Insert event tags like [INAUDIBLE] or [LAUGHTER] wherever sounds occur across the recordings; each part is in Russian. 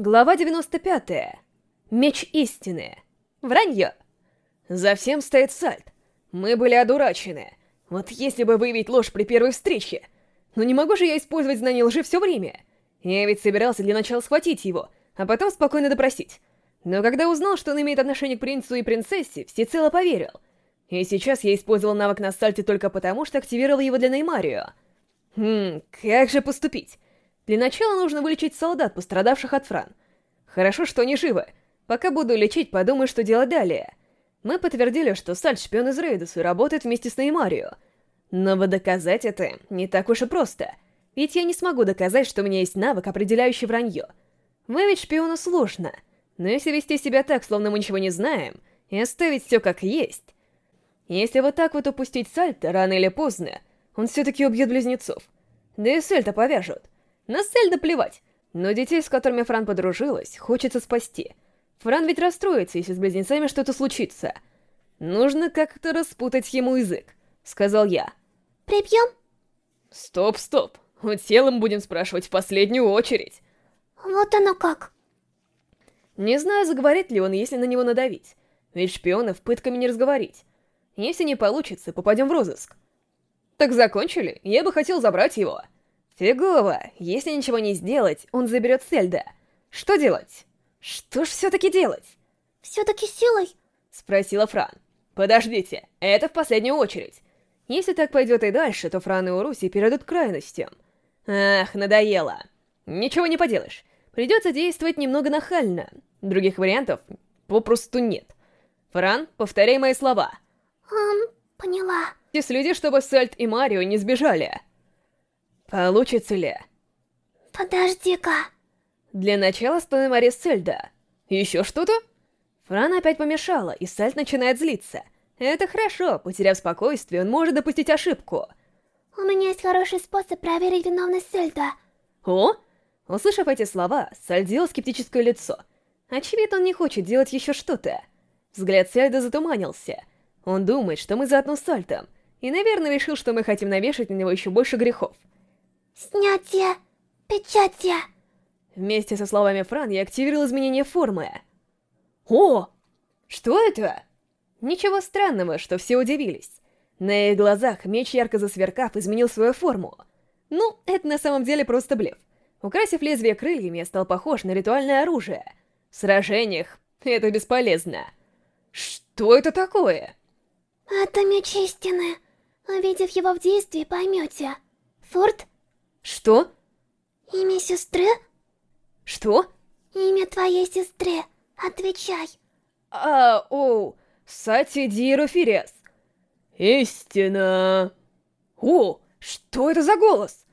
Глава 95. Меч истины. Вранье. За всем стоит Сальт. Мы были одурачены. Вот если бы выявить ложь при первой встрече. Но не могу же я использовать знание лжи все время. Я ведь собирался для начала схватить его, а потом спокойно допросить. Но когда узнал, что он имеет отношение к принцу и принцессе, всецело поверил. И сейчас я использовал навык на Сальте только потому, что активировал его для Неймарио. Хм, как же поступить? Для начала нужно вылечить солдат, пострадавших от Фран. Хорошо, что они живы. Пока буду лечить, подумаю, что делать далее. Мы подтвердили, что Сальт шпион из Рейдуса и работает вместе с Неймарио. Но вот доказать это не так уж и просто. Ведь я не смогу доказать, что у меня есть навык, определяющий вранье. Выявить шпиона сложно. Но если вести себя так, словно мы ничего не знаем, и оставить все как есть... Если вот так вот упустить Сальта, рано или поздно, он все-таки убьет близнецов. Да и Сальта повяжут. На Сельда плевать. Но детей, с которыми Фран подружилась, хочется спасти. Фран ведь расстроится, если с близнецами что-то случится. Нужно как-то распутать ему язык, сказал я. Прибьем? Стоп, стоп. У телом будем спрашивать в последнюю очередь. Вот оно как. Не знаю, заговорит ли он, если на него надавить. Ведь шпионов пытками не разговорить. Если не получится, попадем в розыск. Так закончили? Я бы хотел забрать его. Фигово. Если ничего не сделать, он заберет Сельда. Что делать? Что ж все-таки делать? Все-таки силой? Спросила Фран. Подождите, это в последнюю очередь. Если так пойдет и дальше, то Фран и Уруси перейдут к крайностям. Ах, надоело. Ничего не поделаешь. Придется действовать немного нахально. Других вариантов попросту нет. Фран, повторяй мои слова. Эм, поняла. И следи, чтобы Сальт и Марио не сбежали. Получится ли? Подожди-ка. Для начала стоим арест Сельда. Еще что-то? Фран опять помешала, и Сальт начинает злиться. Это хорошо, потеряв спокойствие, он может допустить ошибку. У меня есть хороший способ проверить виновность Сельда. О? Услышав эти слова, Сальт делал скептическое лицо. Очевидно, он не хочет делать еще что-то. Взгляд Сельда затуманился. Он думает, что мы заодно с Сальтом, и, наверное, решил, что мы хотим навешать на него еще больше грехов. Снятие печати. Вместе со словами Фран я активировал изменение формы. О! Что это? Ничего странного, что все удивились. На их глазах меч, ярко засверкав, изменил свою форму. Ну, это на самом деле просто блеф. Украсив лезвие крыльями, я стал похож на ритуальное оружие. В сражениях это бесполезно. Что это такое? Это меч истины. Увидев его в действии, поймете. Форд что? Имя сестры? Что? Имя твоей сестры. Отвечай. А, о, Сати Диерофирес. Истина. О, что это за голос?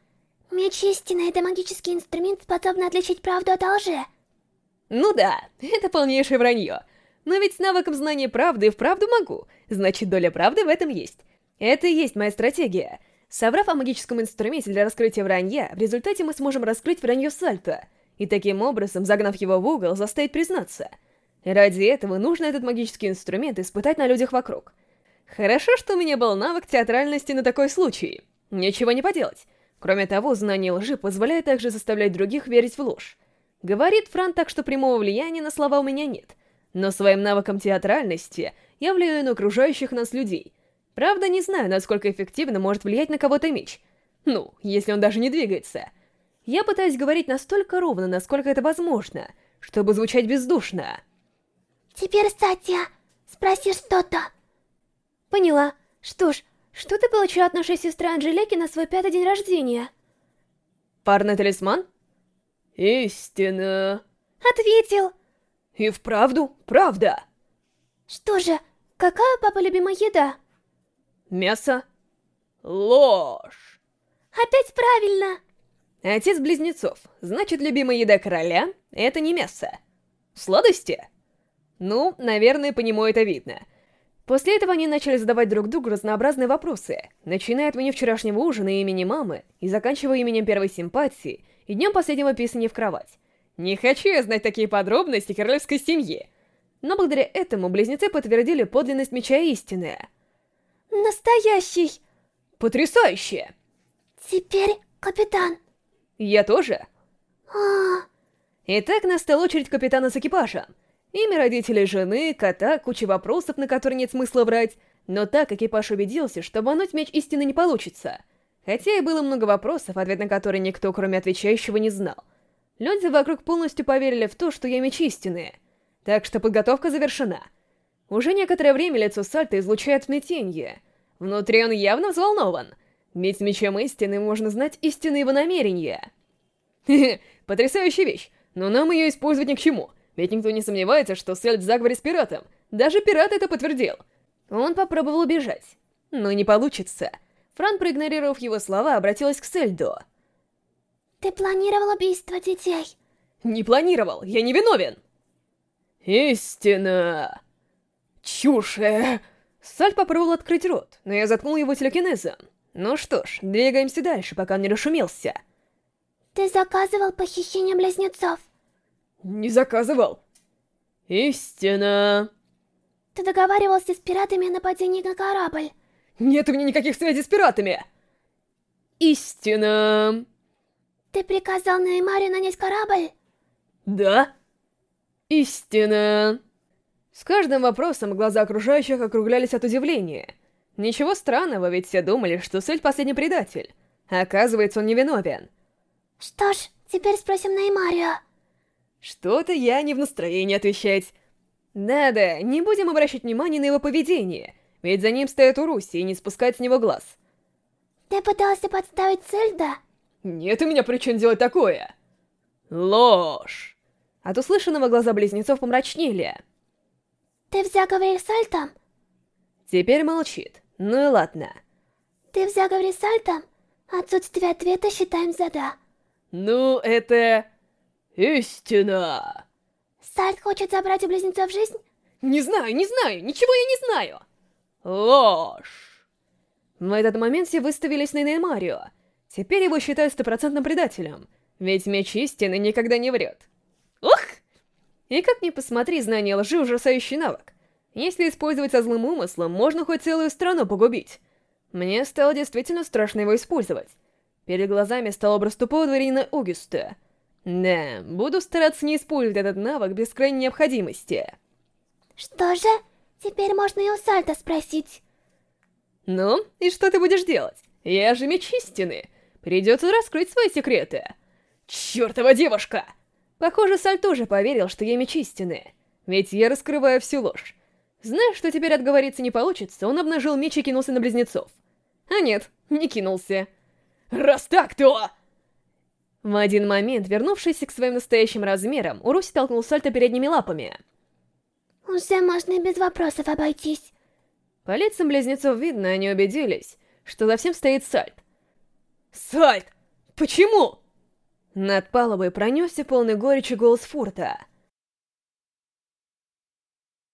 Меч истины — это магический инструмент, способный отличить правду от лжи. Ну да, это полнейшее вранье. Но ведь с навыком знания правды и вправду могу, значит доля правды в этом есть. Это и есть моя стратегия — Соврав о магическом инструменте для раскрытия вранья, в результате мы сможем раскрыть вранье Сальто, и таким образом, загнав его в угол, заставить признаться. Ради этого нужно этот магический инструмент испытать на людях вокруг. Хорошо, что у меня был навык театральности на такой случай. Ничего не поделать. Кроме того, знание лжи позволяет также заставлять других верить в ложь. Говорит Фран так, что прямого влияния на слова у меня нет. Но своим навыком театральности я влияю на окружающих нас людей, Правда, не знаю, насколько эффективно может влиять на кого-то меч. Ну, если он даже не двигается. Я пытаюсь говорить настолько ровно, насколько это возможно, чтобы звучать бездушно. Теперь, Сатья, спроси что-то. Поняла. Что ж, что ты получила от нашей сестры Анжелики на свой пятый день рождения? Парный талисман? Истина. Ответил. И вправду, правда. Что же, какая папа любимая еда? Мясо? Ложь. Опять правильно. Отец близнецов. Значит, любимая еда короля — это не мясо. Сладости? Ну, наверное, по нему это видно. После этого они начали задавать друг другу разнообразные вопросы, начиная от меню вчерашнего ужина и имени мамы, и заканчивая именем первой симпатии и днем последнего писания в кровать. Не хочу я знать такие подробности королевской семьи. Но благодаря этому близнецы подтвердили подлинность Меча Истины — Настоящий! Потрясающе! Теперь капитан. Я тоже? А, Итак, настала очередь капитана с экипажем. Имя родителей жены, кота, куча вопросов, на которые нет смысла брать. Но так экипаж убедился, что обмануть меч истины не получится. Хотя и было много вопросов, ответ на которые никто, кроме отвечающего, не знал. Люди вокруг полностью поверили в то, что я меч истины. Так что подготовка завершена. Уже некоторое время лицо Сальта излучает смятенье. Внутри он явно взволнован. Ведь с мечом истины можно знать истинные его намерения. Хе-хе, [LAUGHS] потрясающая вещь, но нам ее использовать ни к чему. Ведь никто не сомневается, что Сельд в заговоре с пиратом. Даже пират это подтвердил. Он попробовал убежать. Но не получится. Фран, проигнорировав его слова, обратилась к Сельду. Ты планировал убийство детей? Не планировал, я не виновен. Истина. Чушь. Сальд попробовал открыть рот, но я заткнул его телекинезом. Ну что ж, двигаемся дальше, пока он не расшумелся. Ты заказывал похищение близнецов? Не заказывал. Истина. Ты договаривался с пиратами о нападении на корабль? Нет у меня никаких связей с пиратами. Истина. Ты приказал Неймаре нанять корабль? Да. Истина. С каждым вопросом глаза окружающих округлялись от удивления. Ничего странного, ведь все думали, что Сэль последний предатель. Оказывается, он невиновен. Что ж, теперь спросим Неймарио. Что-то я не в настроении отвечать. Да-да, не будем обращать внимания на его поведение, ведь за ним стоит Уруси и не спускать с него глаз. Ты пытался подставить Цельда? Нет у меня причин делать такое. Ложь. От услышанного глаза близнецов помрачнели. Ты в заговоре с Альтом? Теперь молчит. Ну и ладно. Ты в заговоре с Альтом? Отсутствие ответа считаем за да. Ну, это... истина. Сальт хочет забрать у близнецов жизнь? Не знаю, не знаю, ничего я не знаю. Ложь. В этот момент все выставились на Неймарио. Теперь его считают стопроцентным предателем, ведь меч истины никогда не врет. И как ни посмотри, знание лжи — ужасающий навык. Если использовать со злым умыслом, можно хоть целую страну погубить. Мне стало действительно страшно его использовать. Перед глазами стал образ тупого дворянина Огюста. Да, буду стараться не использовать этот навык без крайней необходимости. Что же? Теперь можно и у Сальта спросить. Ну, и что ты будешь делать? Я же меч истины. Придется раскрыть свои секреты. Чёртова девушка! Похоже, Саль тоже поверил, что я меч истины. Ведь я раскрываю всю ложь. Зная, что теперь отговориться не получится, он обнажил меч и кинулся на близнецов. А нет, не кинулся. «Раз так, то...» В один момент, вернувшийся к своим настоящим размерам, Уруси толкнул Сальто передними лапами. Уже можно и без вопросов обойтись. По лицам близнецов видно, они убедились, что за всем стоит Сальт. «Сальт! Почему?» Над палубой пронесся полный горечи голос Фурта.